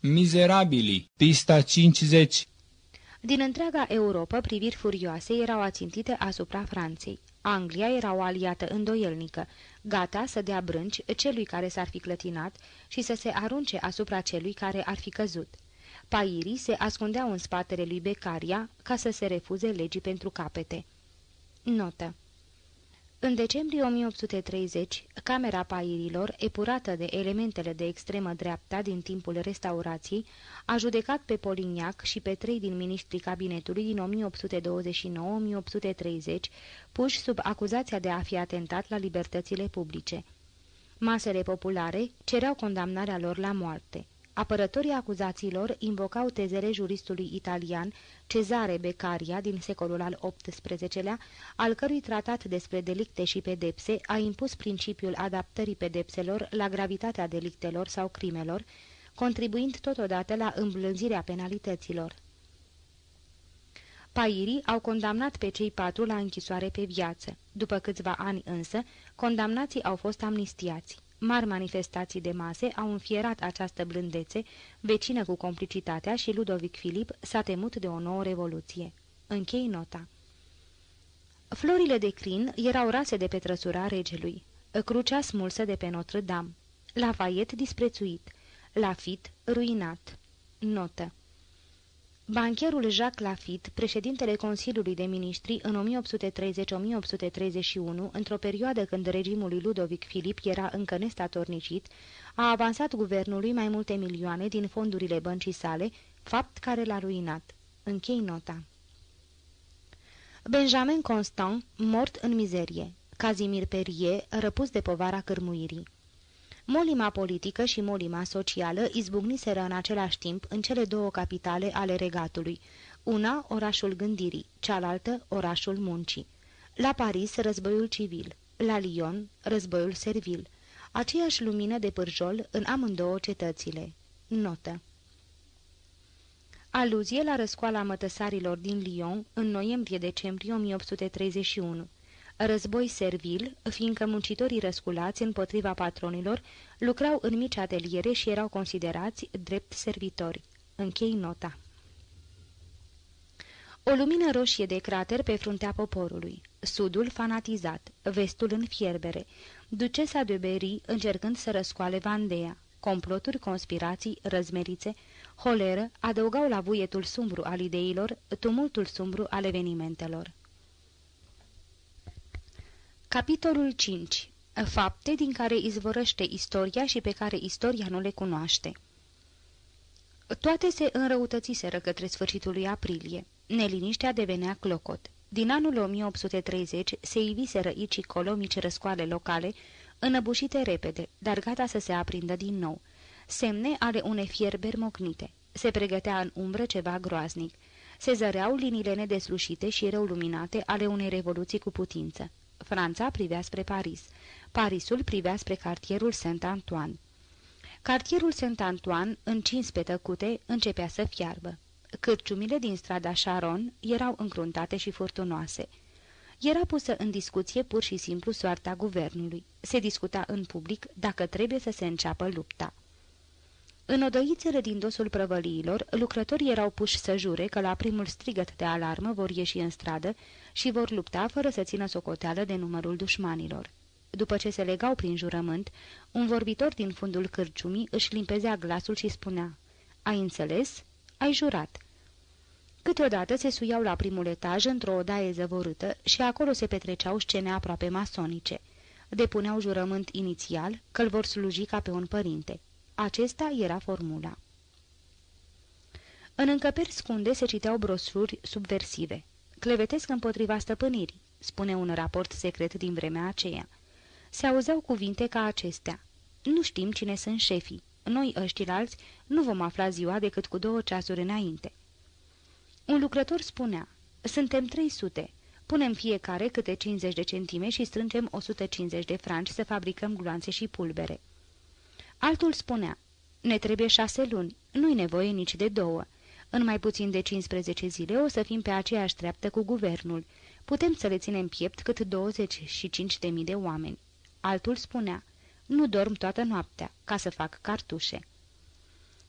Mizerabili, pista 50 Din întreaga Europa, priviri furioase erau ațintite asupra Franței. Anglia era o aliată îndoielnică, gata să dea brânci celui care s-ar fi clătinat și să se arunce asupra celui care ar fi căzut. Pairii se ascundeau în spatele lui Becaria ca să se refuze legii pentru capete. Notă în decembrie 1830, Camera Pairilor, epurată de elementele de extremă dreapta din timpul restaurației, a judecat pe Polignac și pe trei din ministrii cabinetului din 1829-1830, puși sub acuzația de a fi atentat la libertățile publice. Masele populare cereau condamnarea lor la moarte. Apărătorii acuzațiilor invocau tezele juristului italian Cezare Beccaria din secolul al XVIII-lea, al cărui tratat despre delicte și pedepse a impus principiul adaptării pedepselor la gravitatea delictelor sau crimelor, contribuind totodată la îmblânzirea penalităților. Pairii au condamnat pe cei patru la închisoare pe viață. După câțiva ani însă, condamnații au fost amnistiați. Mari manifestații de mase au înfierat această blândețe, vecină cu complicitatea și Ludovic Filip s-a temut de o nouă revoluție. Închei nota. Florile de crin erau rase de pe trăsura regelui, crucea smulsă de pe Notre-Dame, Lafayette disprețuit, Lafitte ruinat. Notă Bancherul Jacques Lafitte, președintele Consiliului de Ministri în 1830-1831, într-o perioadă când regimul lui Ludovic Filip era încă nestatornicit, a avansat guvernului mai multe milioane din fondurile băncii sale, fapt care l-a ruinat. Închei nota. Benjamin Constant, mort în mizerie. Casimir Perie, răpus de povara cărmuirii. Molima politică și molima socială izbucniseră în același timp în cele două capitale ale regatului, una orașul gândirii, cealaltă orașul muncii. La Paris, războiul civil, la Lyon, războiul servil, aceeași lumină de pârjol în amândouă cetățile. Notă. Aluzie la răscoala mătăsarilor din Lyon în noiembrie-decembrie 1831 război servil, fiindcă muncitorii răsculați împotriva patronilor lucrau în mici ateliere și erau considerați drept servitori. Închei nota. O lumină roșie de crater pe fruntea poporului, sudul fanatizat, vestul în fierbere, ducesa de Berry încercând să răscoale Vandea, comploturi, conspirații, răzmerițe, holeră adăugau la vuietul sumbru al ideilor tumultul sumbru al evenimentelor. Capitolul 5. Fapte din care izvorăște istoria și pe care istoria nu le cunoaște. Toate se înrăutățiseră către sfârșitul lui aprilie. Neliniștea devenea clocot. Din anul 1830 se iviseră aici colo mici răscoale locale, înăbușite repede, dar gata să se aprindă din nou. Semne ale unei fierberi mocnite. Se pregătea în umbră ceva groaznic. Se zăreau liniile nedeslușite și rău luminate ale unei revoluții cu putință. Franța privea spre Paris. Parisul privea spre cartierul Saint-Antoine. Cartierul Saint-Antoine, încins pe tăcute, începea să fiarbă. Cârciumile din strada Charon erau încruntate și furtunoase. Era pusă în discuție pur și simplu soarta guvernului. Se discuta în public dacă trebuie să se înceapă lupta. În odăițele din dosul prăvăliilor, lucrătorii erau puși să jure că la primul strigăt de alarmă vor ieși în stradă și vor lupta fără să țină socoteală de numărul dușmanilor. După ce se legau prin jurământ, un vorbitor din fundul cârciumii își limpezea glasul și spunea Ai înțeles? Ai jurat." Câteodată se suiau la primul etaj într-o odaie zăvorâtă și acolo se petreceau scene aproape masonice. Depuneau jurământ inițial că îl vor sluji ca pe un părinte. Acesta era formula. În încăperi scunde se citeau broșuri subversive. Clevetesc împotriva stăpânirii, spune un raport secret din vremea aceea. Se auzeau cuvinte ca acestea. Nu știm cine sunt șefii. Noi, ăștilalți, nu vom afla ziua decât cu două ceasuri înainte. Un lucrător spunea, suntem 300, punem fiecare câte 50 de centime și strângem 150 de franci să fabricăm gloanțe și pulbere. Altul spunea, ne trebuie șase luni, nu-i nevoie nici de două. În mai puțin de 15 zile o să fim pe aceeași treaptă cu guvernul. Putem să le ținem piept cât 25 de mii de oameni. Altul spunea, nu dorm toată noaptea, ca să fac cartușe.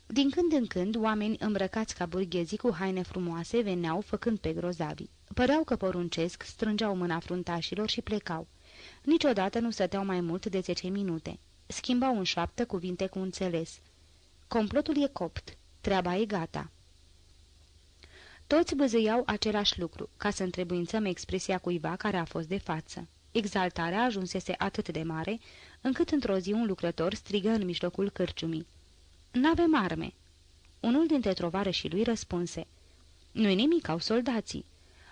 Din când în când, oameni îmbrăcați ca burghezii cu haine frumoase veneau făcând pe grozavi. Păreau că poruncesc, strângeau mâna fruntașilor și plecau. Niciodată nu stăteau mai mult de zece minute. Schimbau în șoaptă cuvinte cu înțeles. Complotul e copt. Treaba e gata. Toți băzâiau același lucru, ca să întrebuințăm expresia cuiva care a fost de față. Exaltarea ajunsese atât de mare, încât într-o zi un lucrător strigă în mijlocul cârciumii. N-avem arme." Unul dintre trovarășii lui răspunse. Nu-i nimic, au soldații."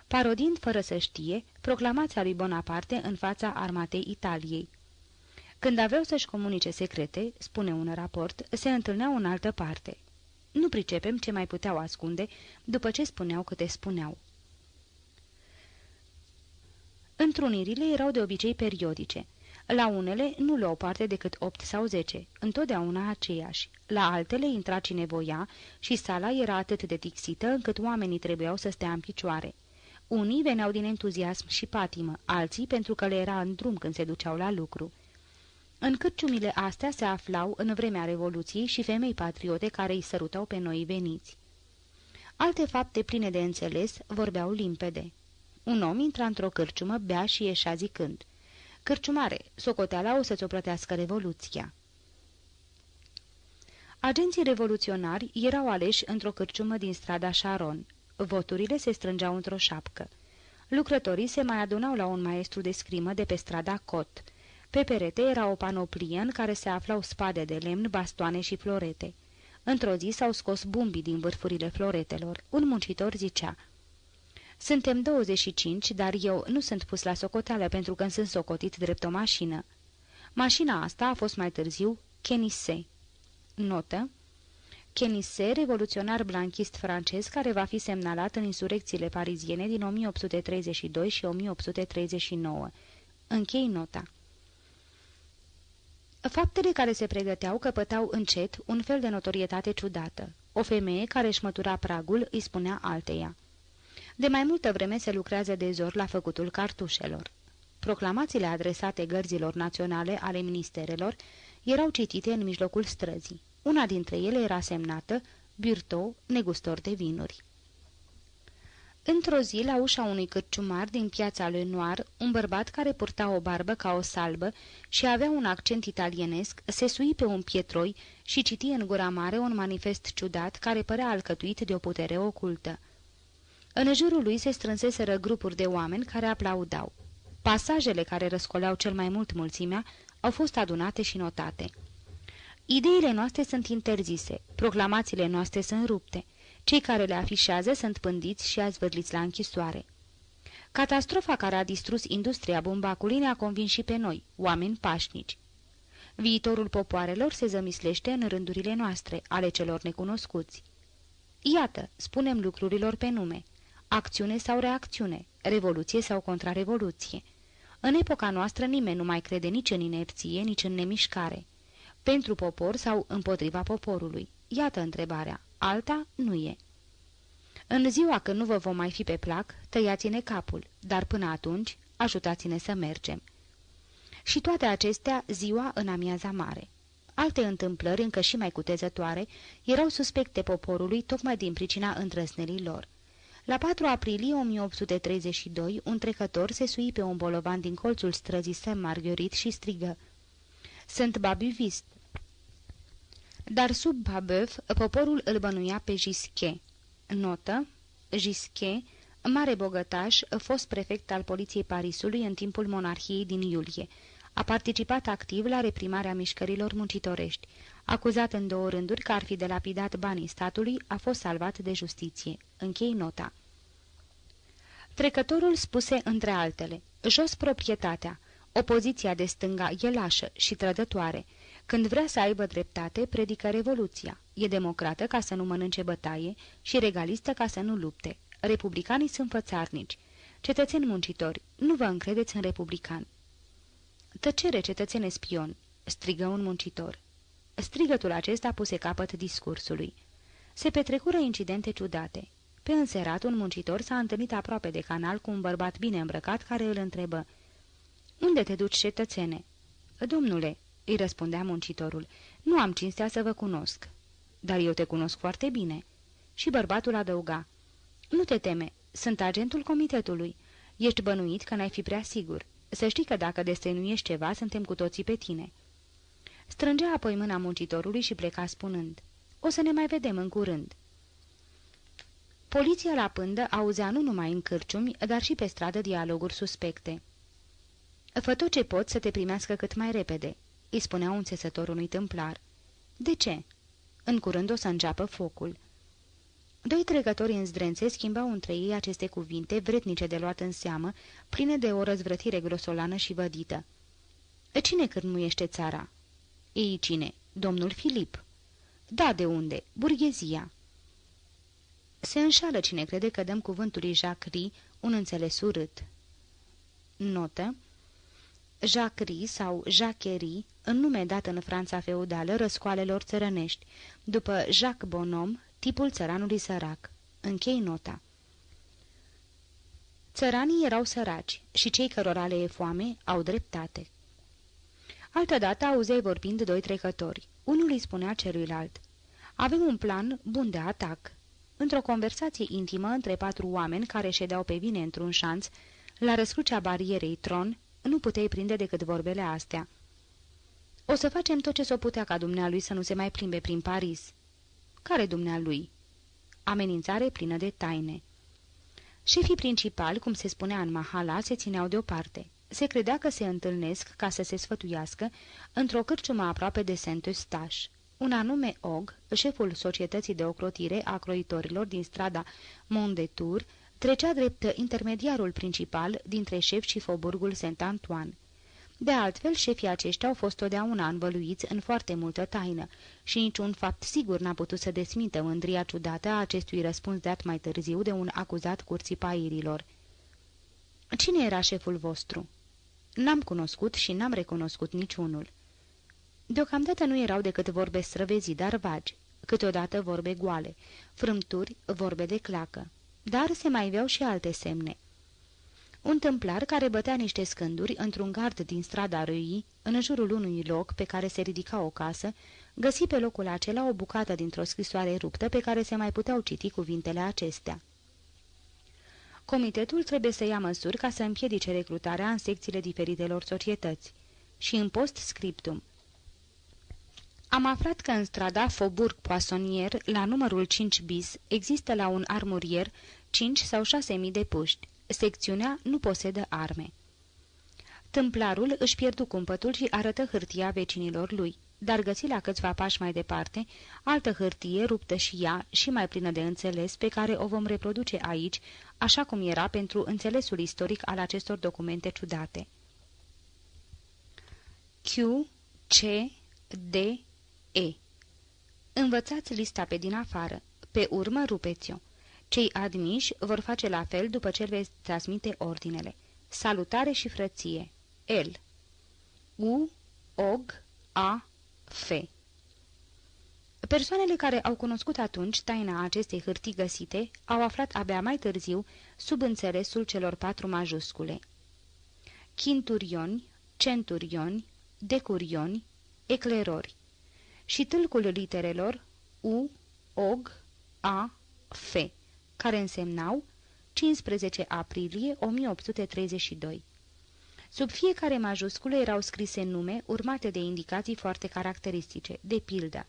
Parodind fără să știe proclamația lui Bonaparte în fața armatei Italiei. Când aveau să-și comunice secrete, spune un raport, se întâlneau în altă parte. Nu pricepem ce mai puteau ascunde după ce spuneau câte spuneau. Întrunirile erau de obicei periodice. La unele nu luau parte decât opt sau zece, întotdeauna aceiași. La altele intra cine voia și sala era atât de tixită încât oamenii trebuiau să stea în picioare. Unii veneau din entuziasm și patimă, alții pentru că le era în drum când se duceau la lucru. În cârciumile astea se aflau în vremea Revoluției și femei patriote care îi sărutau pe noi veniți. Alte fapte pline de înțeles vorbeau limpede. Un om intra într-o cârciumă, bea și ieșea zicând. Cârciumare, socoteala o să-ți o plătească Revoluția. Agenții revoluționari erau aleși într-o cârciumă din strada Sharon. Voturile se strângeau într-o șapcă. Lucrătorii se mai adunau la un maestru de scrimă de pe strada Cot. Pe perete era o panoplie în care se aflau spade de lemn, bastoane și florete. Într-o zi s-au scos bumbii din vârfurile floretelor. Un muncitor zicea, Suntem 25, dar eu nu sunt pus la socoteală pentru că sunt socotit drept o mașină. Mașina asta a fost mai târziu Kenise. Notă Kenise, revoluționar blanchist francez care va fi semnalat în insurecțiile pariziene din 1832 și 1839. Închei nota. Faptele care se pregăteau căpătau încet un fel de notorietate ciudată. O femeie care își mătura pragul îi spunea alteia. De mai multă vreme se lucrează de zor la făcutul cartușelor. Proclamațiile adresate gărzilor naționale ale ministerelor erau citite în mijlocul străzii. Una dintre ele era semnată Birto, negustor de vinuri. Într-o zi, la ușa unui cârciumar din piața lui Noir, un bărbat care purta o barbă ca o salbă și avea un accent italienesc, se sui pe un pietroi și citi în gura mare un manifest ciudat care părea alcătuit de o putere ocultă. În jurul lui se strânseseră grupuri de oameni care aplaudau. Pasajele care răscoleau cel mai mult mulțimea au fost adunate și notate. Ideile noastre sunt interzise, proclamațiile noastre sunt rupte, cei care le afișează sunt pândiți și azvârliți la închisoare. Catastrofa care a distrus industria bumbacului ne-a convins și pe noi, oameni pașnici. Viitorul popoarelor se zămislește în rândurile noastre, ale celor necunoscuți. Iată, spunem lucrurilor pe nume. Acțiune sau reacțiune, revoluție sau contrarevoluție. În epoca noastră nimeni nu mai crede nici în inerție, nici în nemișcare. Pentru popor sau împotriva poporului? Iată întrebarea. Alta nu e. În ziua când nu vă vom mai fi pe plac, tăiați-ne capul, dar până atunci ajutați-ne să mergem. Și toate acestea ziua în amiaza mare. Alte întâmplări, încă și mai cutezătoare, erau suspecte poporului tocmai din pricina îndrăsnerii lor. La 4 aprilie 1832, un trecător se sui pe un bolovan din colțul străzii Saint Marguerite și strigă Sunt babuvist, dar sub Babeuf, poporul îl bănuia pe Gisquet. Notă Gisquet, mare bogătaș, fost prefect al poliției Parisului în timpul monarhiei din iulie. A participat activ la reprimarea mișcărilor muncitorești. Acuzat în două rânduri că ar fi delapidat banii statului, a fost salvat de justiție. Închei nota. Trecătorul spuse între altele, jos proprietatea, opoziția de stânga e lașă și trădătoare, când vrea să aibă dreptate, predică revoluția. E democrată ca să nu mănânce bătaie și regalistă ca să nu lupte. Republicanii sunt fățarnici. Cetățeni muncitori, nu vă încredeți în republican. Tăcere, cetățene spion, strigă un muncitor. Strigătul acesta puse capăt discursului. Se petrecură incidente ciudate. Pe înserat, un muncitor s-a întâlnit aproape de canal cu un bărbat bine îmbrăcat care îl întrebă. Unde te duci, cetățene?" Domnule," îi răspundea muncitorul. Nu am cinstea să vă cunosc." dar eu te cunosc foarte bine." Și bărbatul adăuga, Nu te teme, sunt agentul comitetului. Ești bănuit că n-ai fi prea sigur. Să știi că dacă destăinuiești ceva, suntem cu toții pe tine." Strângea apoi mâna muncitorului și pleca spunând, O să ne mai vedem în curând." Poliția la pândă auzea nu numai în cârciumi, dar și pe stradă dialoguri suspecte. Fă tot ce pot să te primească cât mai repede," îi spunea un țesător unui tâmplar. De ce?" În curând o să înceapă focul." Doi trecători în zdrențe schimbau între ei aceste cuvinte, vretnice de luat în seamă, pline de o răzvrătire grosolană și vădită. Cine cârmuiește țara?" Ei cine? Domnul Filip." Da, de unde? Burghezia." Se înșală cine crede că dăm cuvântului Jacques Rie un înțeles urât. Notă Jacques sau Jacquerie, în nume dat în Franța feudală răscoalelor țărănești, după Jacques Bonhomme, tipul țăranului sărac. Închei nota. Țăranii erau săraci și cei cărora le e foame au dreptate. Altădată auzeai vorbind doi trecători. Unul îi spunea celuilalt. Avem un plan bun de atac. Într-o conversație intimă între patru oameni care ședeau pe vine într-un șanț, la răscrucea barierei Tron, nu puteai prinde decât vorbele astea. O să facem tot ce s-o putea ca dumnealui să nu se mai plimbe prin Paris. Care dumnealui? Amenințare plină de taine. Șefii principali, cum se spunea în Mahala, se țineau deoparte. Se credea că se întâlnesc ca să se sfătuiască într-o cârciumă aproape de Saint-Eustache. Un anume Og, șeful societății de ocrotire a croitorilor din strada Mondetour, trecea drept intermediarul principal dintre șef și foburgul Saint-Antoine. De altfel, șefii aceștia au fost totdeauna învăluiți în foarte multă taină și niciun fapt sigur n-a putut să desmintă mândria ciudată a acestui răspuns dat mai târziu de un acuzat curții pairilor. Cine era șeful vostru?" N-am cunoscut și n-am recunoscut niciunul." Deocamdată nu erau decât vorbe străvezi, dar vagi, câteodată vorbe goale, frâmturi, vorbe de clacă. Dar se maiveau și alte semne. Un tâmplar care bătea niște scânduri într-un gard din strada Râii, în jurul unui loc pe care se ridica o casă, găsi pe locul acela o bucată dintr-o scrisoare ruptă pe care se mai puteau citi cuvintele acestea. Comitetul trebuie să ia măsuri ca să împiedice recrutarea în secțiile diferitelor societăți. Și în post scriptum. Am aflat că în strada Faubourg Poissonnier, la numărul 5 bis, există la un armurier 5 sau 6 mii de puști. Secțiunea nu posedă arme. Tâmplarul își pierdu cumpătul și arătă hârtia vecinilor lui, dar găsi la câțiva pași mai departe altă hârtie ruptă și ea și mai plină de înțeles pe care o vom reproduce aici, așa cum era pentru înțelesul istoric al acestor documente ciudate. Q, C, D, E Învățați lista pe din afară, pe urmă rupeți-o. Cei admiși vor face la fel după ce veți transmite ordinele. Salutare și frăție. L. U, Og, A, F. Persoanele care au cunoscut atunci taina acestei hârtii găsite au aflat abia mai târziu sub înțelesul celor patru majuscule. Chinturioni, centurioni, decurioni, eclerori și tâlcul literelor U, Og, A, F, care însemnau 15 aprilie 1832. Sub fiecare majusculă erau scrise nume urmate de indicații foarte caracteristice, de pildă.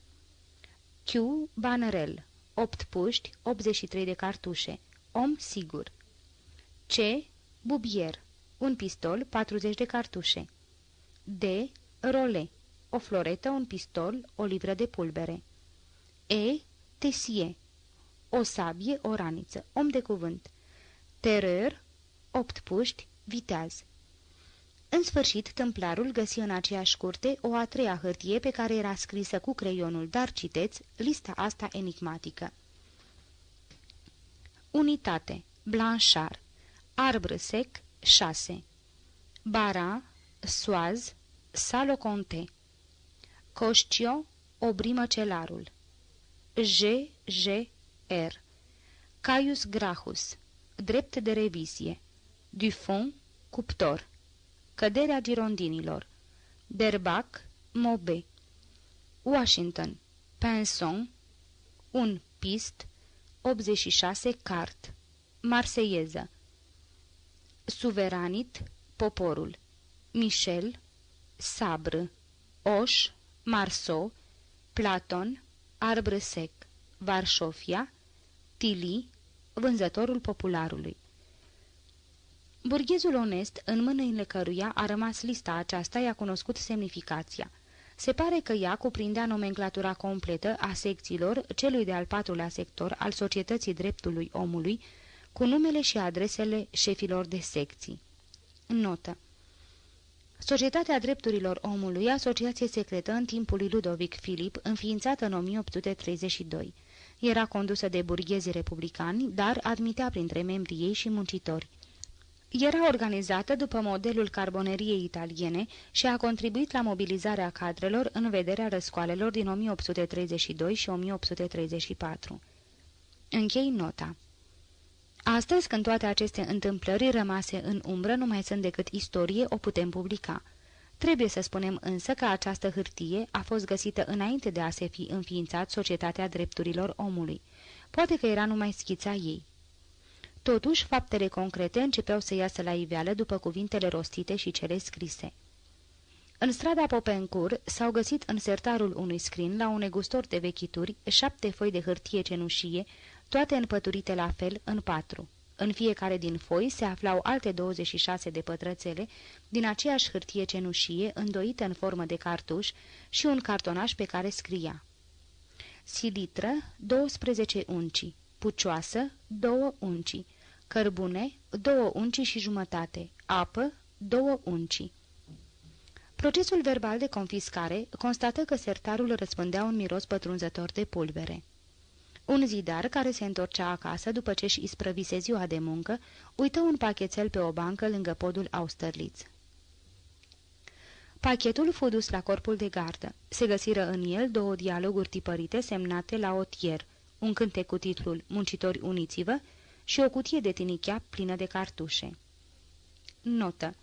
Q. Bannerel, 8 puști, 83 de cartușe, om sigur. C. Bubier, un pistol, 40 de cartușe. D. Role, o floretă, un pistol, o livră de pulbere. E. Tesie, o sabie, o raniță, om de cuvânt. Terror, opt puști, viteaz. În sfârșit, templarul găsi în aceeași curte o a treia hârtie pe care era scrisă cu creionul, dar citeți lista asta enigmatică. Unitate, Blanchard, arbre sec, 6. Bara, Soaz, Saloconte. Coșcio, obrimă celarul. G, G, R. Caius Grahus, drept de revizie. Dufon, cuptor. Căderea girondinilor. Berbac, Mobe. Washington, Pinson, un pist, 86 cart, marseieză, suveranit, poporul, Michel, sabr, Oș, Marceau, Platon, arbră sec, Varșofia, Tili, vânzătorul popularului. Burghezul onest, în mâinile căruia a rămas lista aceasta, i-a cunoscut semnificația. Se pare că ea cuprindea nomenclatura completă a secțiilor celui de-al patrulea sector al societății dreptului omului, cu numele și adresele șefilor de secții. Notă Societatea Drepturilor Omului, asociație secretă în timpul lui Ludovic Filip, înființată în 1832. Era condusă de burghezi republicani, dar admitea printre membrii ei și muncitori. Era organizată după modelul carboneriei italiene și a contribuit la mobilizarea cadrelor în vederea răscoalelor din 1832 și 1834. Închei nota. Astăzi, când toate aceste întâmplări rămase în umbră nu mai sunt decât istorie, o putem publica. Trebuie să spunem însă că această hârtie a fost găsită înainte de a se fi înființat Societatea Drepturilor Omului. Poate că era numai schița ei. Totuși, faptele concrete începeau să iasă la iveală după cuvintele rostite și cele scrise. În strada Popencur s-au găsit în sertarul unui scrin la un negustor de vechituri șapte foi de hârtie cenușie, toate împăturite la fel în patru. În fiecare din foi se aflau alte 26 de pătrățele din aceeași hârtie cenușie, îndoită în formă de cartuș și un cartonaș pe care scria Silitră, 12 unci, pucioasă, 2 unci, cărbune, 2 unci și jumătate, apă, 2 unci. Procesul verbal de confiscare constată că sertarul răspândea un miros pătrunzător de pulbere. Un zidar care se întorcea acasă după ce și isprăvise ziua de muncă, uită un pachetel pe o bancă lângă podul Austerlitz. Pachetul fu dus la corpul de gardă. Se găsiră în el două dialoguri tipărite semnate la otier, un cântec cu titlul Muncitori uniți-vă și o cutie de tinichea plină de cartușe. Notă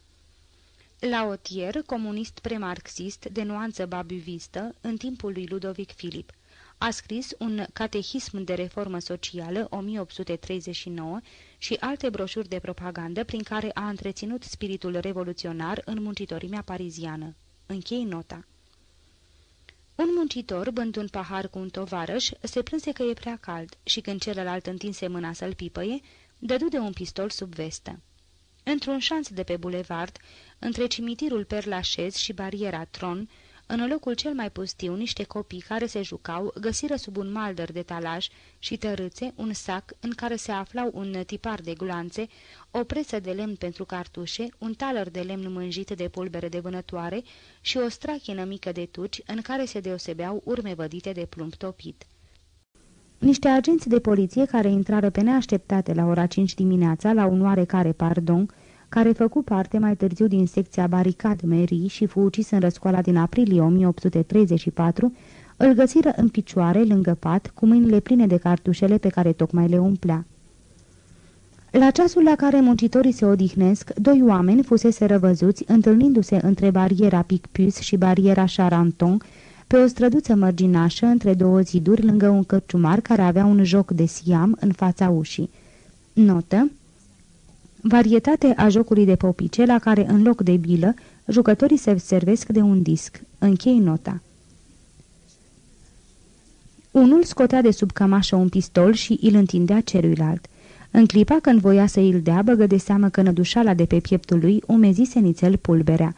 La otier, comunist premarxist de nuanță babuvistă, în timpul lui Ludovic Filip, a scris un catehism de reformă socială 1839 și alte broșuri de propagandă prin care a întreținut spiritul revoluționar în muncitorimea pariziană. Închei nota. Un muncitor, bând un pahar cu un tovarăș, se plânse că e prea cald și când celălalt întinse mâna să-l pipăie, dădu de un pistol sub vestă. Într-un șanț de pe bulevard, între cimitirul Perlașez și bariera Tron, în locul cel mai pustiu, niște copii care se jucau găsiră sub un maldăr de talaj și tărâțe un sac în care se aflau un tipar de gloanțe, o presă de lemn pentru cartușe, un taler de lemn mânjit de pulbere de vânătoare și o strachină mică de tuci în care se deosebeau urme vădite de plumb topit. Niște agenți de poliție care intrară pe neașteptate la ora 5 dimineața la un oarecare pardon, care făcu parte mai târziu din secția Baricad Mary și fu ucis în răscoala din aprilie 1834, îl găsiră în picioare, lângă pat, cu mâinile pline de cartușele pe care tocmai le umplea. La ceasul la care muncitorii se odihnesc, doi oameni fusese răvăzuți, întâlnindu-se între bariera Picpus și bariera Charanton, pe o străduță mărginașă între două ziduri lângă un cărciumar care avea un joc de siam în fața ușii. Notă Varietate a jocului de popice la care, în loc de bilă, jucătorii se servesc de un disc. Închei nota. Unul scotea de sub cămașă un pistol și îl întindea celuilalt. În clipa când voia să îl dea, băgă de seamă că nădușala de pe pieptul lui umezise nițel pulberea.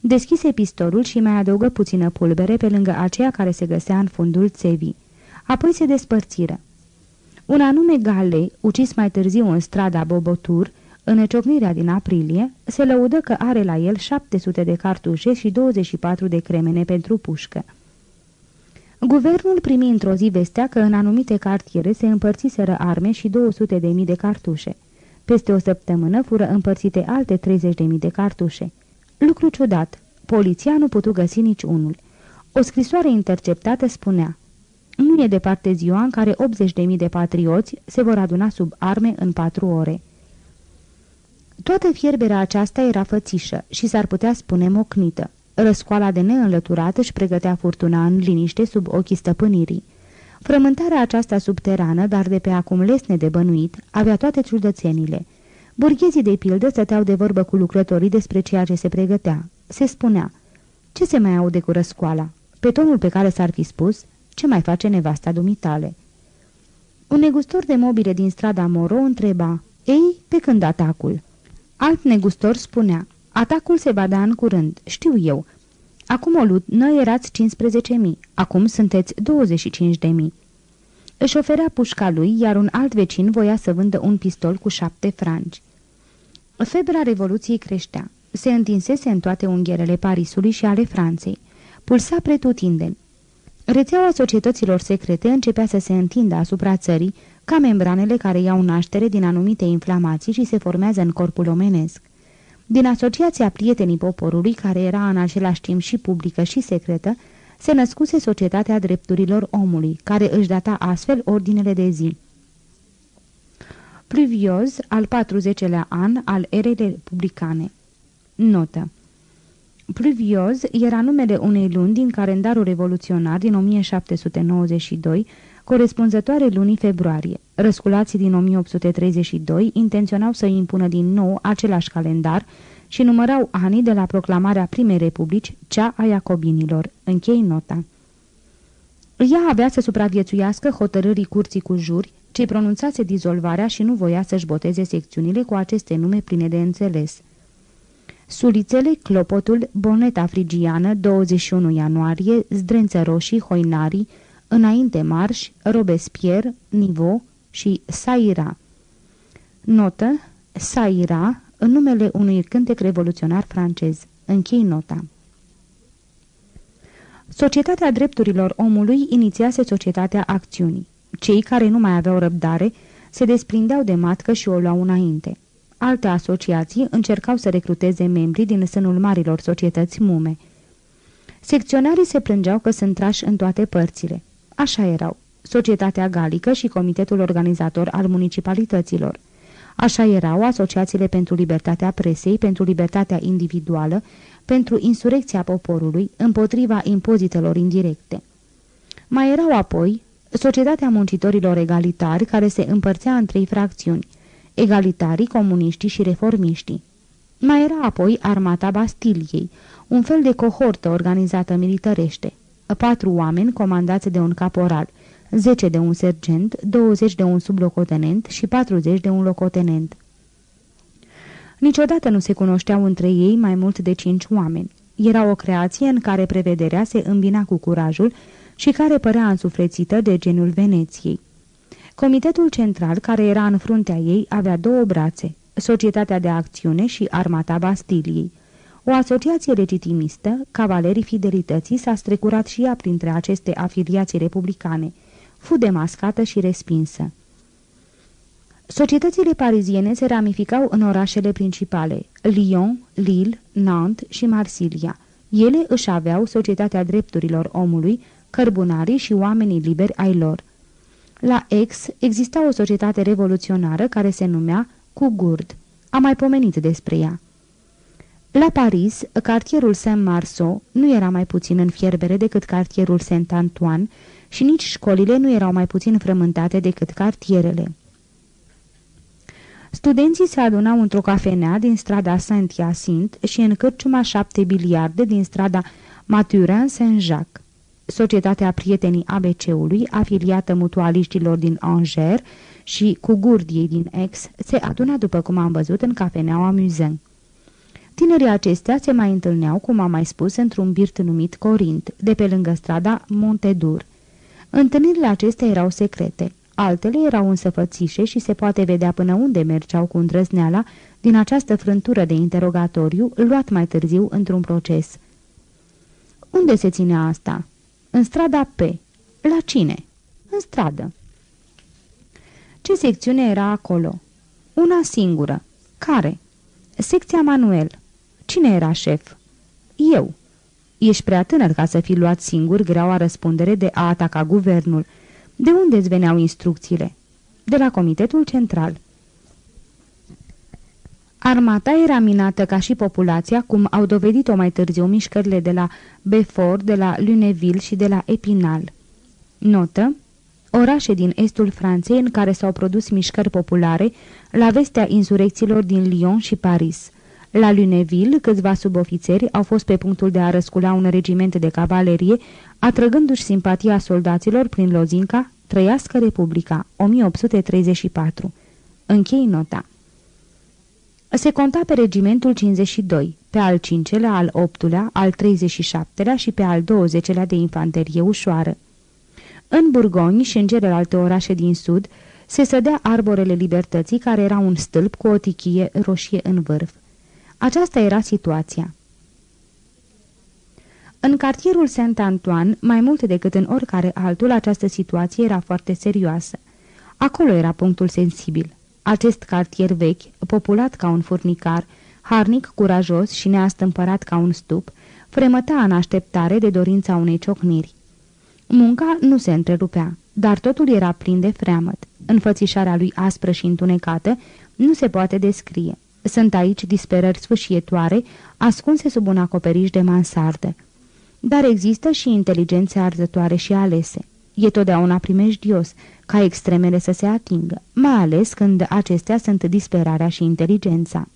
Deschise pistolul și mai adăugă puțină pulbere pe lângă aceea care se găsea în fundul țevii. Apoi se despărțiră. Un anume Gale, ucis mai târziu în strada Bobotur, în ciocnirea din aprilie, se lăudă că are la el 700 de cartușe și 24 de cremene pentru pușcă. Guvernul primi într-o zi vestea că în anumite cartiere se împărțiseră arme și 200 de mii de cartușe. Peste o săptămână fură împărțite alte 30 de mii de cartușe. Lucru ciudat, poliția nu putu găsi nici unul. O scrisoare interceptată spunea Nu e departe ziua în care 80 de mii de patrioți se vor aduna sub arme în patru ore. Toată fierberea aceasta era fățișă și s-ar putea spune mocnită. Răscoala de neînlăturat își pregătea furtuna în liniște sub ochii stăpânirii. Frământarea aceasta subterană, dar de pe acum lesne de bănuit, avea toate ciudățenile. Burghezii de pildă stăteau de vorbă cu lucrătorii despre ceea ce se pregătea. Se spunea, ce se mai aude cu răscoala? Pe tonul pe care s-ar fi spus, ce mai face nevasta dumitale? Un negustor de mobile din strada Moro întreba, ei, pe când atacul? Alt negustor spunea, atacul se va da în curând, știu eu. Acum o lună erați 15.000, acum sunteți 25.000. Își oferea pușca lui, iar un alt vecin voia să vândă un pistol cu șapte franci. Febra Revoluției creștea. Se întinsese în toate ungherele Parisului și ale Franței. Pulsa pretutindeni. Rețeaua societăților secrete începea să se întindă asupra țării, ca membranele care iau naștere din anumite inflamații și se formează în corpul omenesc. Din Asociația Prietenii Poporului, care era în același timp și publică și secretă, se născuse Societatea Drepturilor Omului, care își data astfel ordinele de zi. Pluvioz, al 40-lea an al erei republicane. Notă Pluvioz era numele unei luni din calendarul revoluționar din 1792, corespunzătoare lunii februarie. Răsculații din 1832 intenționau să impună din nou același calendar și numărau anii de la proclamarea primei republici, cea a Iacobinilor. Închei nota. Ea avea să supraviețuiască hotărârii curții cu juri, ce pronunțase dizolvarea și nu voia să-și boteze secțiunile cu aceste nume pline de înțeles. Sulițele, clopotul, boneta frigiană, 21 ianuarie, zdrență roșii, hoinarii, înainte marș, Robespierre, Nivo și Saira. Notă, Saira, în numele unui cântec revoluționar francez. Închei nota. Societatea drepturilor omului inițiase societatea acțiunii. Cei care nu mai aveau răbdare se desprindeau de matcă și o luau înainte. Alte asociații încercau să recruteze membri din sânul marilor societăți mume. Secționarii se plângeau că sunt trași în toate părțile. Așa erau. Societatea Galică și Comitetul Organizator al Municipalităților. Așa erau asociațiile pentru libertatea presei, pentru libertatea individuală, pentru insurecția poporului, împotriva impozitelor indirecte. Mai erau apoi Societatea Muncitorilor Egalitari, care se împărțea în trei fracțiuni, egalitarii, comuniștii și reformiștii. Mai era apoi armata Bastiliei, un fel de cohortă organizată militărește. Patru oameni comandați de un caporal, 10 de un sergent, 20 de un sublocotenent și 40 de un locotenent. Niciodată nu se cunoșteau între ei mai mult de cinci oameni. Era o creație în care prevederea se îmbina cu curajul și care părea însuflețită de genul Veneției. Comitetul central, care era în fruntea ei, avea două brațe, Societatea de Acțiune și Armata Bastiliei. O asociație legitimistă, Cavalerii Fidelității, s-a strecurat și ea printre aceste afiliații republicane. Fu demascată și respinsă. Societățile pariziene se ramificau în orașele principale, Lyon, Lille, Nantes și Marsilia. Ele își aveau Societatea Drepturilor Omului, cărbunarii și oamenii liberi ai lor. La Aix exista o societate revoluționară care se numea Cugurd. Am mai pomenit despre ea. La Paris, cartierul Saint-Marceau nu era mai puțin în fierbere decât cartierul Saint-Antoine și nici școlile nu erau mai puțin frământate decât cartierele. Studenții se adunau într-o cafenea din strada Saint-Hyacinthe și în cârciuma șapte biliarde din strada Mathurin Saint-Jacques. Societatea Prietenii ABC-ului, afiliată mutualiștilor din Angers și cu gurdiei din Ex, se aduna după cum am văzut în cafeneaua Muzen. Tinerii acestea se mai întâlneau, cum am mai spus, într-un birt numit Corint, de pe lângă strada Montedur. Întâlnirile acestea erau secrete, altele erau însă fățișe și se poate vedea până unde mergeau cu îndrăzneala din această frântură de interogatoriu luat mai târziu într-un proces. Unde se ținea asta?" În strada P. La cine? În stradă. Ce secțiune era acolo? Una singură. Care? Secția Manuel. Cine era șef? Eu. Ești prea tânăr ca să fi luat singur greaua răspundere de a ataca guvernul. De unde îți veneau instrucțiile? De la Comitetul Central. Armata era minată ca și populația, cum au dovedit-o mai târziu mișcările de la Beaufort, de la Luneville și de la Epinal. Notă orașe din estul Franței în care s-au produs mișcări populare la vestea insurecțiilor din Lyon și Paris. La Luneville, câțiva subofițeri au fost pe punctul de a răscula un regiment de cavalerie, atrăgându-și simpatia soldaților prin lozinca Trăiască Republica, 1834. Închei nota. Se conta pe regimentul 52, pe al 5-lea, al 8-lea, al 37-lea și pe al 20-lea de infanterie ușoară. În Burgoni și în celelalte orașe din sud se sădea arborele libertății care era un stâlp cu o tichie roșie în vârf. Aceasta era situația. În cartierul Saint-Antoine, mai mult decât în oricare altul, această situație era foarte serioasă. Acolo era punctul sensibil. Acest cartier vechi, populat ca un furnicar, harnic, curajos și neastâmpărat ca un stup, fremăta în așteptare de dorința unei ciocniri. Munca nu se întrerupea, dar totul era plin de freamăt. Înfățișarea lui aspră și întunecată nu se poate descrie. Sunt aici disperări sfâșietoare, ascunse sub un acoperiș de mansardă. Dar există și inteligențe arzătoare și alese. E totdeauna primejdios ca extremele să se atingă, mai ales când acestea sunt disperarea și inteligența.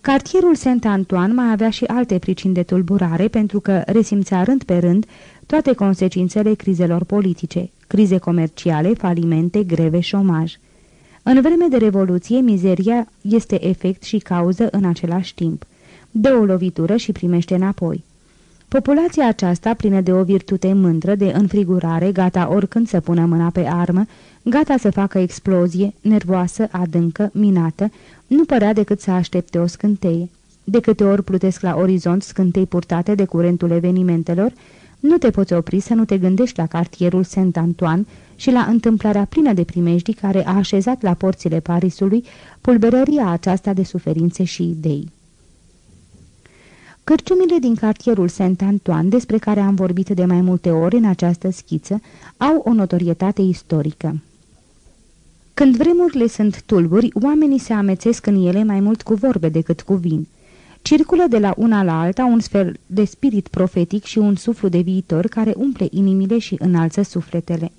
Cartierul Saint-Antoine mai avea și alte pricini de tulburare pentru că resimțea rând pe rând toate consecințele crizelor politice, crize comerciale, falimente, greve, șomaj. În vreme de revoluție, mizeria este efect și cauză în același timp. Dă o lovitură și primește înapoi. Populația aceasta, plină de o virtute mândră, de înfrigurare, gata oricând să pună mâna pe armă, gata să facă explozie, nervoasă, adâncă, minată, nu părea decât să aștepte o scânteie. De câte ori plutesc la orizont scântei purtate de curentul evenimentelor, nu te poți opri să nu te gândești la cartierul Saint-Antoine și la întâmplarea plină de primejdii care a așezat la porțile Parisului pulberăria aceasta de suferințe și idei. Cărciumile din cartierul Saint-Antoine, despre care am vorbit de mai multe ori în această schiță, au o notorietate istorică. Când vremurile sunt tulburi, oamenii se amețesc în ele mai mult cu vorbe decât cu vin. Circulă de la una la alta un sfert de spirit profetic și un suflu de viitor care umple inimile și înalță sufletele.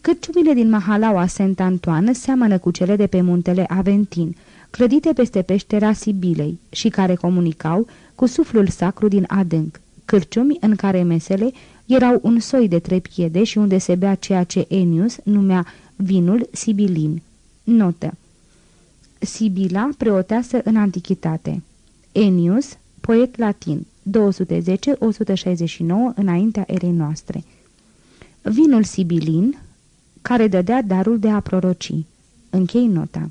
Cârciumile din Mahalaua Saint-Antoine seamănă cu cele de pe muntele Aventin, clădite peste peștera Sibilei și care comunicau cu suflul sacru din adânc, cârciumi în care mesele erau un soi de trepiede și unde se bea ceea ce Enius numea vinul sibilin. Notă Sibila, preoteasă în antichitate. Enius, poet latin, 210-169 înaintea erei noastre. Vinul sibilin, care dădea darul de a proroci. Închei nota.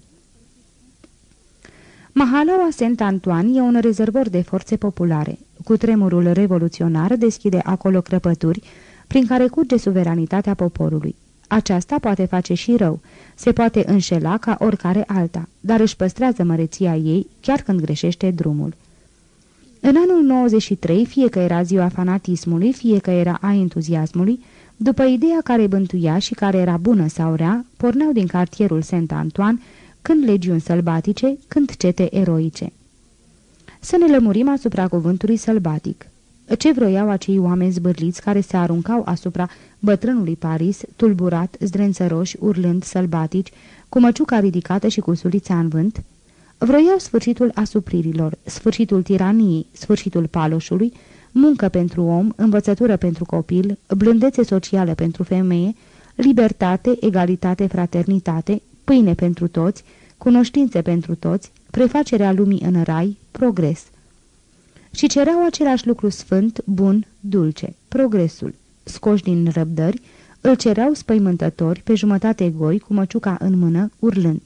Mahalaua Saint-Antoine e un rezervor de forțe populare. Cu tremurul revoluționar deschide acolo crăpături prin care curge suveranitatea poporului. Aceasta poate face și rău, se poate înșela ca oricare alta, dar își păstrează măreția ei chiar când greșește drumul. În anul 93, fie că era ziua fanatismului, fie că era a entuziasmului, după ideea care bântuia și care era bună sau rea, porneau din cartierul Saint-Antoine când legiuni sălbatice, când cete eroice. Să ne lămurim asupra cuvântului sălbatic. Ce vroiau acei oameni zbârliți care se aruncau asupra bătrânului Paris, tulburat, zdrențăroși, urlând, sălbatici, cu măciuca ridicată și cu sulița în vânt? Vroiau sfârșitul asupririlor, sfârșitul tiraniei, sfârșitul paloșului, muncă pentru om, învățătură pentru copil, blândețe socială pentru femeie, libertate, egalitate, fraternitate, pâine pentru toți, cunoștințe pentru toți, prefacerea lumii în rai, progres. Și cereau același lucru sfânt, bun, dulce, progresul. Scoși din răbdări, îl cereau spăimântători, pe jumătate goi, cu măciuca în mână, urlând.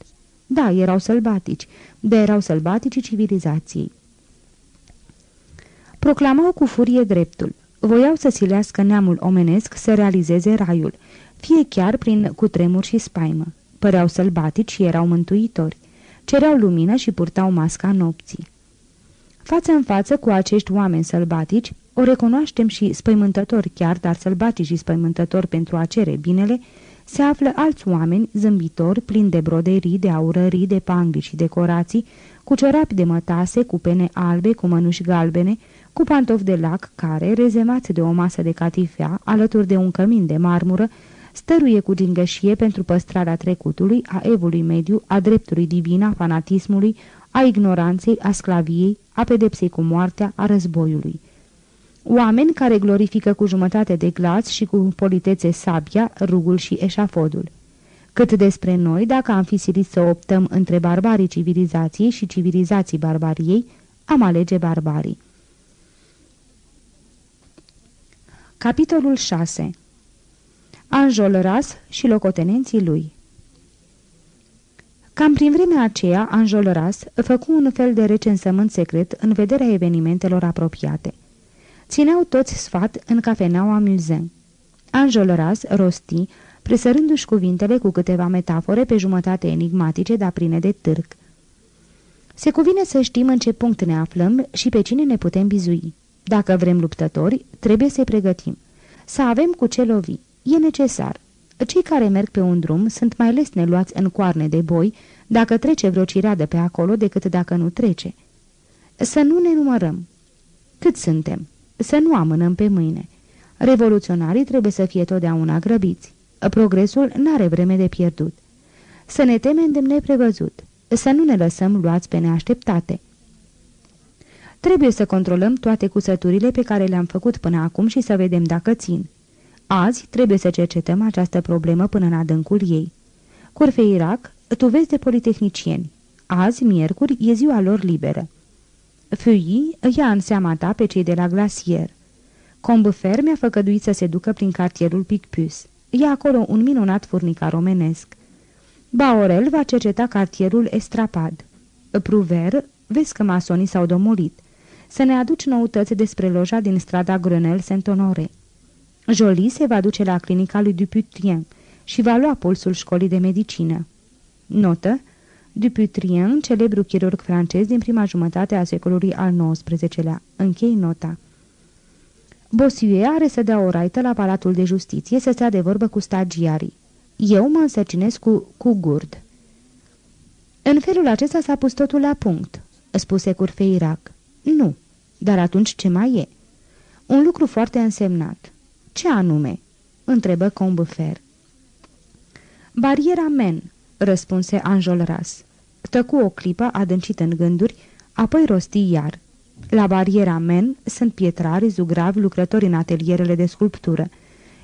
Da, erau sălbatici, dar erau sălbatici civilizației. Proclamau cu furie dreptul. Voiau să silească neamul omenesc să realizeze raiul, fie chiar prin cutremur și spaimă. Păreau sălbatici și erau mântuitori. Cereau lumină și purtau masca nopții. Față în față cu acești oameni sălbatici, o recunoaștem și spăimântători chiar, dar sălbatici și spăimântători pentru a cere binele, se află alți oameni zâmbitori, plini de broderii, de aurării, de pangli și decorații, cu ciorapi de mătase, cu pene albe, cu mănuși galbene, cu pantofi de lac care, rezemați de o masă de catifea, alături de un cămin de marmură, stăruie cu gingășie pentru păstrarea trecutului, a evului mediu, a dreptului divin, a fanatismului, a ignoranței, a sclaviei, a pedepsei cu moartea, a războiului. Oameni care glorifică cu jumătate de glas și cu politețe sabia, rugul și eșafodul. Cât despre noi, dacă am fi silit să optăm între barbarii civilizației și civilizații barbariei, am alege barbarii. Capitolul 6 Anjolras și locotenenții lui Cam prin vremea aceea, Anjolras făcu un fel de recensământ secret în vederea evenimentelor apropiate. Țineau toți sfat în cafeneaua Mulzen. Anjolras rosti, presărându-și cuvintele cu câteva metafore pe jumătate enigmatice, dar pline de târg. Se cuvine să știm în ce punct ne aflăm și pe cine ne putem bizui. Dacă vrem luptători, trebuie să-i pregătim. Să avem cu ce lovi. E necesar. Cei care merg pe un drum sunt mai lesne luați în coarne de boi dacă trece vreo cireadă pe acolo decât dacă nu trece. Să nu ne numărăm. Cât suntem? Să nu amânăm pe mâine. Revoluționarii trebuie să fie totdeauna grăbiți. Progresul n-are vreme de pierdut. Să ne temem de neprevăzut. Să nu ne lăsăm luați pe neașteptate. Trebuie să controlăm toate cusăturile pe care le-am făcut până acum și să vedem dacă țin. Azi trebuie să cercetăm această problemă până în adâncul ei. Irak, tu vezi de politehnicieni. Azi, miercuri, e ziua lor liberă. Feuilly ia în seama ta pe cei de la glasier. Combefer mi-a făcăduit să se ducă prin cartierul Picpus. E acolo un minunat furnicar romenesc. Baorel va cerceta cartierul Estrapad. Pruver, vezi că masonii s-au domolit. Să ne aduci noutăți despre loja din strada Grenel-Saint-Honoré. Jolie se va duce la clinica lui Duputrien și va lua pulsul școlii de medicină. Notă Duputrien, celebru chirurg francez din prima jumătate a secolului al XIX-lea. Închei nota. Bossuet are să dea o raită la Palatul de Justiție să stea de vorbă cu stagiarii. Eu mă însărcinez cu, cu gurd. În felul acesta s-a pus totul la punct, spuse Curfeirac. Nu, dar atunci ce mai e? Un lucru foarte însemnat. Ce anume?" întrebă Combefer. Bariera Men," răspunse Anjolras. Tăcu o clipă adâncit în gânduri, apoi rosti iar. La bariera Men sunt pietrari, zugravi, lucrători în atelierele de sculptură.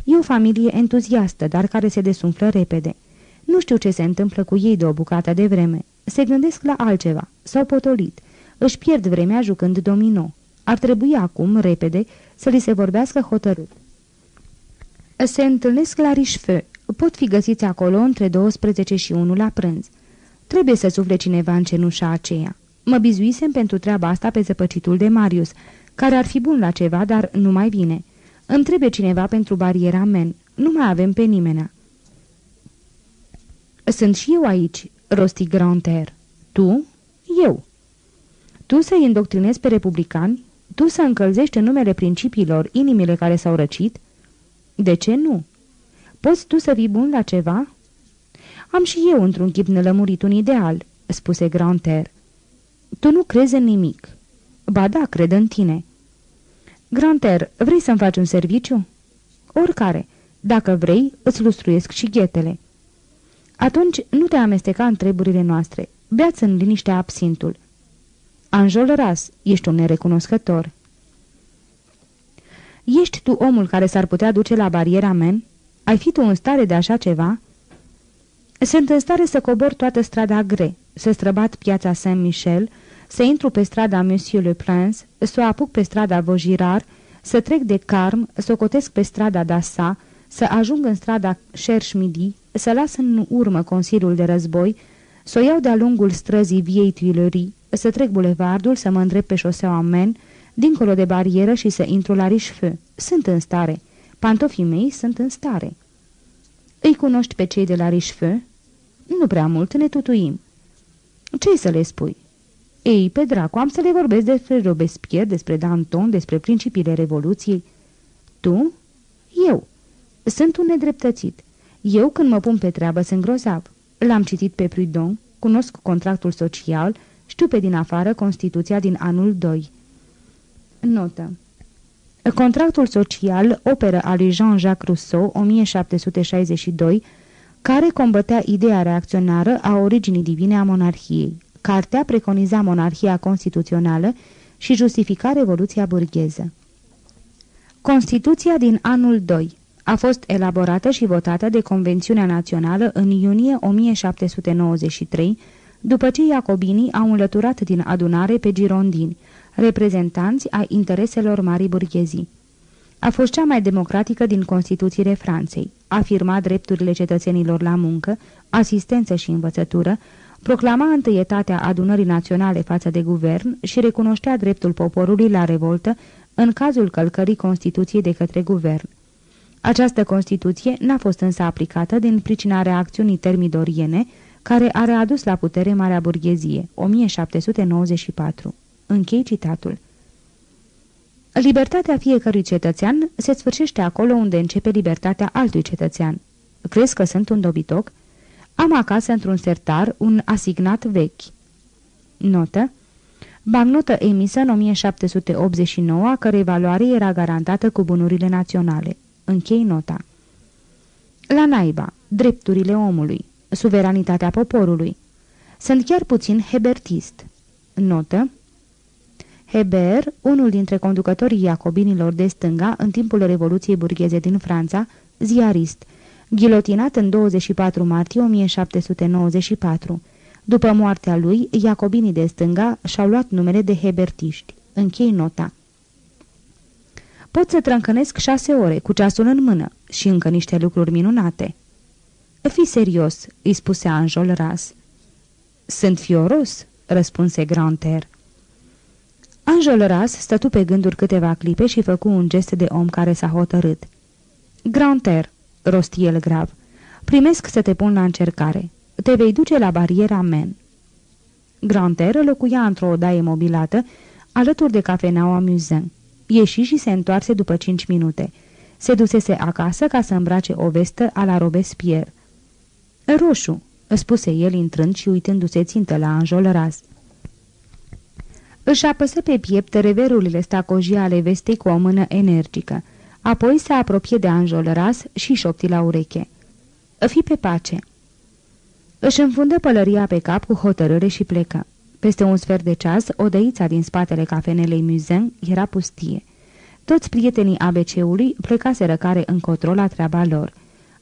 E o familie entuziastă, dar care se desumflă repede. Nu știu ce se întâmplă cu ei de o bucată de vreme. Se gândesc la altceva. S-au potolit. Își pierd vremea jucând domino. Ar trebui acum, repede, să li se vorbească hotărât. Se întâlnesc la Richefeu. Pot fi găsiți acolo între 12 și 1 la prânz. Trebuie să sufle cineva în cenușa aceea. Mă bizuisem pentru treaba asta pe zăpăcitul de Marius, care ar fi bun la ceva, dar nu mai vine. Îmi trebuie cineva pentru bariera men. Nu mai avem pe nimenea. Sunt și eu aici, rosti Granter. Tu? Eu. Tu să-i îndoctrinezi pe republicani? Tu să încălzești în numele principiilor inimile care s-au răcit? De ce nu? Poți tu să fii bun la ceva?" Am și eu, într-un chip nelămurit, un ideal," spuse Granter. Tu nu crezi în nimic." Ba da, cred în tine." Granter, vrei să-mi faci un serviciu?" Oricare. Dacă vrei, îți lustruiesc și ghetele." Atunci nu te amesteca în treburile noastre. Beați în liniște absintul." Anjol Ras, ești un nerecunoscător." Ești tu omul care s-ar putea duce la bariera men? Ai fi tu în stare de așa ceva?" Sunt în stare să cobor toată strada Gre, să străbat piața Saint-Michel, să intru pe strada Monsieur le Prince, să o apuc pe strada Vaugirard, să trec de Carm, să o cotesc pe strada Dassa, să ajung în strada Cherche-Midi, să las în urmă Consiliul de Război, să o iau de-a lungul străzii Viei Tuileries, să trec bulevardul, să mă îndrept pe șoseaua Men, dincolo de barieră și să intru la Richefeu. Sunt în stare. Pantofii mei sunt în stare. Îi cunoști pe cei de la Richefeu? Nu prea mult, ne tutuim. ce să le spui? Ei, pe dracu, am să le vorbesc despre Robespierre, despre Danton, despre principiile Revoluției. Tu? Eu. Sunt un nedreptățit. Eu, când mă pun pe treabă, sunt grozav. L-am citit pe Prudon, cunosc contractul social, știu pe din afară Constituția din anul 2. Notă Contractul social, operă a lui Jean-Jacques Rousseau, 1762, care combătea ideea reacționară a originii divine a monarhiei. Cartea preconiza monarhia constituțională și justifica revoluția burgheză. Constituția din anul 2 a fost elaborată și votată de Convențiunea Națională în iunie 1793, după ce iacobinii au înlăturat din adunare pe girondini, reprezentanți ai intereselor marii burghezii. A fost cea mai democratică din Constituțiile Franței, afirma drepturile cetățenilor la muncă, asistență și învățătură, proclama întâietatea adunării naționale față de guvern și recunoștea dreptul poporului la revoltă în cazul călcării Constituției de către guvern. Această Constituție n-a fost însă aplicată din pricina reacțiunii termidoriene, care a readus la putere Marea Burghezie, 1794. Închei citatul. Libertatea fiecărui cetățean se sfârșește acolo unde începe libertatea altui cetățean. Crezi că sunt un dobitoc? Am acasă într-un sertar un asignat vechi. Notă Bancnotă emisă în 1789, a cărei valoare era garantată cu bunurile naționale. Închei nota. La naiba, drepturile omului, suveranitatea poporului. Sunt chiar puțin hebertist. Notă Heber, unul dintre conducătorii iacobinilor de stânga în timpul Revoluției burgheze din Franța, ziarist, ghilotinat în 24 martie 1794. După moartea lui, iacobinii de stânga și-au luat numele de hebertiști. Închei nota. Pot să trâncănesc șase ore, cu ceasul în mână, și încă niște lucruri minunate." Fii serios," îi spuse Anjol ras. Sunt fioros," răspunse Granter. Ras stătu pe gânduri câteva clipe și făcu un gest de om care s-a hotărât. Granter, rosti el grav, primesc să te pun la încercare. Te vei duce la bariera Men. Granter locuia într-o odaie mobilată, alături de cafeneaua Muzen. Ieși și se întoarse după cinci minute. Se dusese acasă ca să îmbrace o vestă a la Robespierre. Roșu, spuse el intrând și uitându-se țintă la Ras. Își apăsă pe piept reverurile stacojii ale vestei cu o mână energică. Apoi se apropie de Ras și șopti la ureche. Fi pe pace. Își înfundă pălăria pe cap cu hotărâre și plecă. Peste un sfert de ceas, odăița din spatele cafenelei Muzen era pustie. Toți prietenii ABC-ului plecaseră care încotro la treaba lor.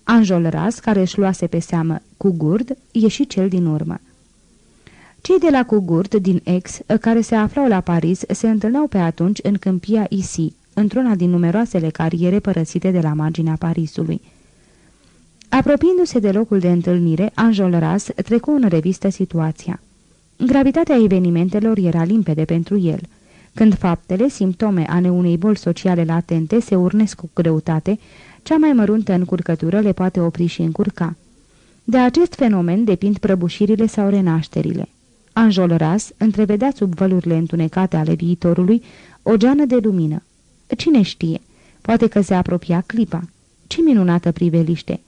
Anjol Ras, care își luase pe seamă cu gurd, ieși cel din urmă. Cei de la Cugurt din Ex, care se aflau la Paris, se întâlneau pe atunci în câmpia Isi, într-una din numeroasele cariere părăsite de la marginea Parisului. Apropiindu-se de locul de întâlnire, Ras trecu în revistă situația. Gravitatea evenimentelor era limpede pentru el. Când faptele, simptome ale unei boli sociale latente se urnesc cu greutate, cea mai măruntă încurcătură le poate opri și încurca. De acest fenomen depind prăbușirile sau renașterile. Ras întrevedea sub vălurile întunecate ale viitorului o geană de lumină. Cine știe? Poate că se apropia clipa. Ce minunată priveliște!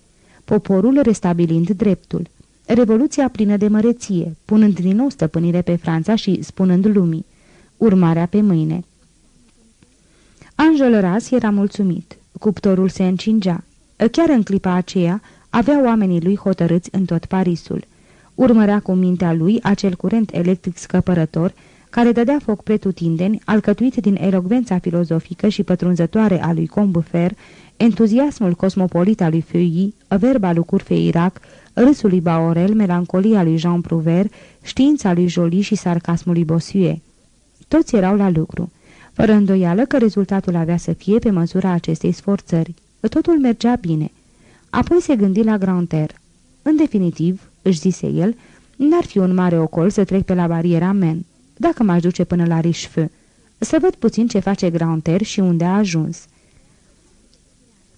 Poporul restabilind dreptul. Revoluția plină de măreție, punând din nou stăpânire pe Franța și spunând lumii. Urmarea pe mâine. Ras era mulțumit. Cuptorul se încingea. Chiar în clipa aceea avea oamenii lui hotărâți în tot Parisul. Urmărea cu mintea lui acel curent electric scăpărător care dădea foc pretutindeni, alcătuit din elogvența filozofică și pătrunzătoare a lui Combefer, entuziasmul cosmopolit al lui Feuilly, verba lui Courfeyrac, râsul lui Baorel, melancolia lui Jean Prouver, știința lui Joly și sarcasmul lui Bossuet. Toți erau la lucru, fără îndoială că rezultatul avea să fie pe măsura acestei sforțări. Totul mergea bine. Apoi se gândi la Granter. În definitiv, își zise el, n-ar fi un mare ocol să trec pe la bariera Men, dacă m-aș duce până la Richefeu, să văd puțin ce face Granter și unde a ajuns.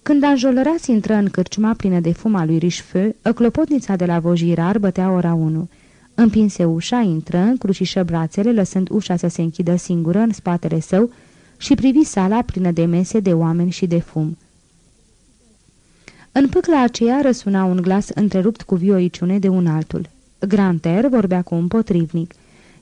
Când Anjolăras intră în cârciuma plină de fum a lui Richefeu, clopotnița de la Vojirar bătea ora 1. Împinse ușa, intră, încrucișă brațele, lăsând ușa să se închidă singură în spatele său și privi sala plină de mese, de oameni și de fum. În pâcla aceea răsuna un glas întrerupt cu vioiciune de un altul. Granter vorbea cu un potrivnic.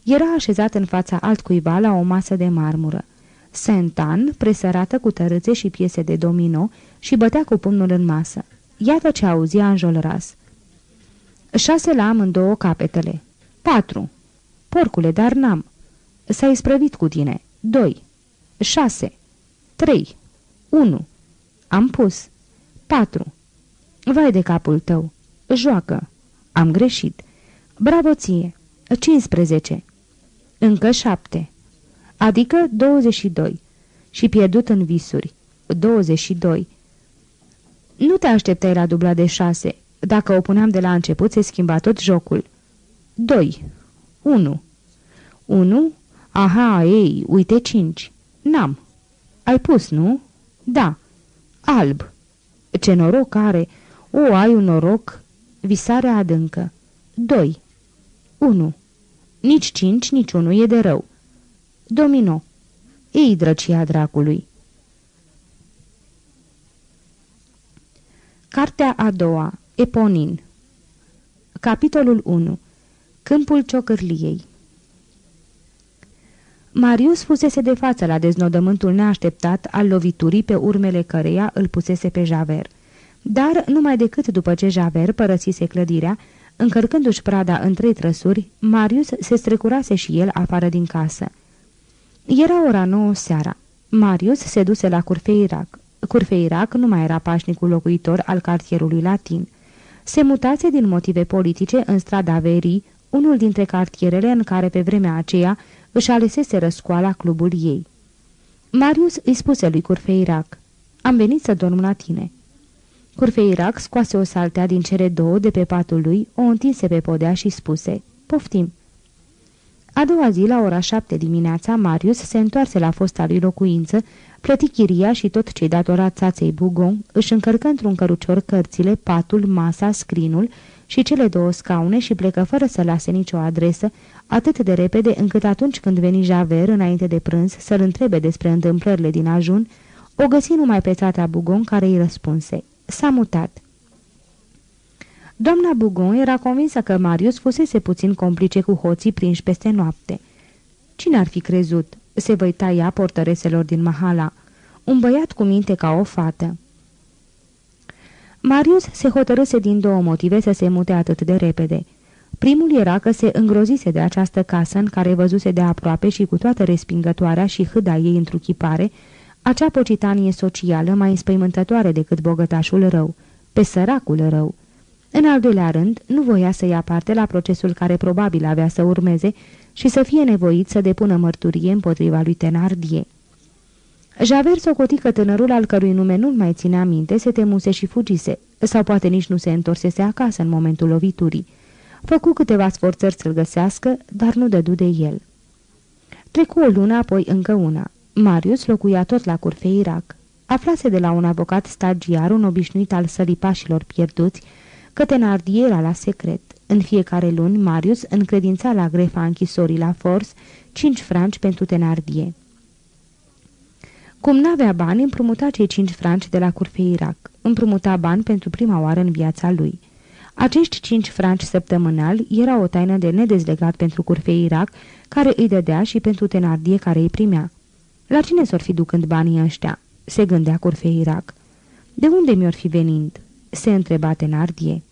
Era așezat în fața altcuiva la o masă de marmură. Sentan presărată cu tărâțe și piese de domino și bătea cu pumnul în masă. Iată ce auzia Enjolras. Șase la amândouă capetele. Patru. Porcule, dar n-am. S-a isprăvit cu tine. Doi. Șase. Trei. Unu. Am pus. Patru. Vai de capul tău. Joacă. Am greșit. Bravo ție. 15. Încă șapte. Adică 22. Și pierdut în visuri. 22. Nu te așteptai la dubla de 6. Dacă o puneam de la început, se schimba tot jocul. 2. 1. 1. Aha, ei, uite 5. N-am. Ai pus, nu? Da. Alb. Ce noroc are! O, ai un noroc! Visare adâncă. 2. 1. Nici 5, nici 1 e de rău. Domino. Ei, drăcia dracului. Cartea a doua. Eponin. Capitolul 1. Câmpul ciocârliei Marius fusese de față la deznodământul neașteptat al loviturii pe urmele căreia îl pusese pe Javert. Dar, numai decât după ce Javert părăsise clădirea, încărcându-și prada în trei trăsuri, Marius se strecurase și el afară din casă. Era ora nouă seara. Marius se duse la Curfeirac. Curfeirac nu mai era pașnicul locuitor al cartierului latin. Se mutase din motive politice în strada Verii, unul dintre cartierele în care pe vremea aceea își alesese răscoala clubul ei. Marius îi spuse lui Curfeirac, Am venit să dorm la tine." Curfeirac scoase o saltea din cele două de pe patul lui, o întinse pe podea și spuse, Poftim." A doua zi, la ora șapte dimineața, Marius se întoarse la fosta lui locuință, plăti chiria și tot ce-i datora țaței Bugon, își încărcă într-un cărucior cărțile, patul, masa, scrinul și cele două scaune și plecă fără să lase nicio adresă, atât de repede încât atunci când veni Javert înainte de prânz să-l întrebe despre întâmplările din ajun, o găsi numai pe țata Bugon care îi răspunse. S-a mutat. Doamna Bugon era convinsă că Marius fusese puțin complice cu hoții prinși peste noapte. Cine ar fi crezut? Se văita ea portăreselor din Mahala. Un băiat cu minte ca o fată. Marius se hotărâse din două motive să se mute atât de repede. Primul era că se îngrozise de această casă în care văzuse de aproape și cu toată respingătoarea și hâda ei întruchipare, acea pocitanie socială mai înspăimântătoare decât bogătașul rău, pe săracul rău. În al doilea rând, nu voia să ia parte la procesul care probabil avea să urmeze și să fie nevoit să depună mărturie împotriva lui Tenardie. Javert socoti că tânărul al cărui nume nu mai ținea minte se temuse și fugise, sau poate nici nu se întorsese acasă în momentul loviturii. Făcu câteva sforțări să-l găsească, dar nu dădu de el. Trecu o lună, apoi încă una. Marius locuia tot la Curfeirac. Aflase de la un avocat stagiar, un obișnuit al sălipașilor pierduți, că Tenardie era la secret. În fiecare luni, Marius încredința la grefa închisorii la Force cinci franci pentru Tenardie. Cum n-avea bani, împrumuta cei cinci franci de la Curfeirac. Împrumuta bani pentru prima oară în viața lui. Acești cinci franci săptămânali era o taină de nedezlegat pentru Curfeirac, care îi dădea și pentru Tenardie care îi primea. La cine s-or fi ducând banii ăștia? Se gândea Curfeirac. De unde mi-or fi venind? Se întreba Tenardie.